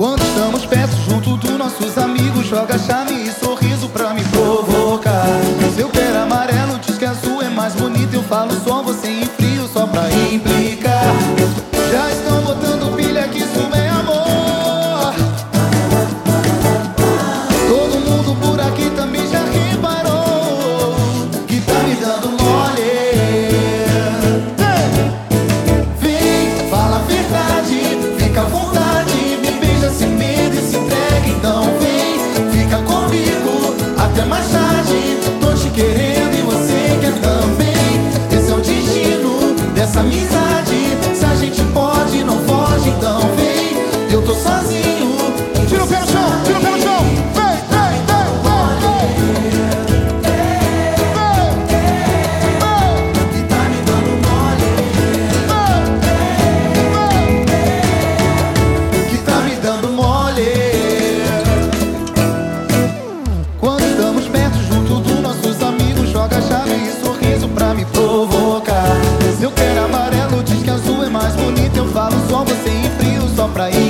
Quando estamos perto junto dos nossos amigos, joga chame e sorriso pra me provocar. Seu pé amarelo diz que azul é mais bonito, eu falo só você em frio, só pra implicar. Até mais tarde. Tô te querendo e você quer também. Esse é o destino dessa amizade. Se a gente pode, não foge, então vem. Eu tô sozinho. Provocar. Se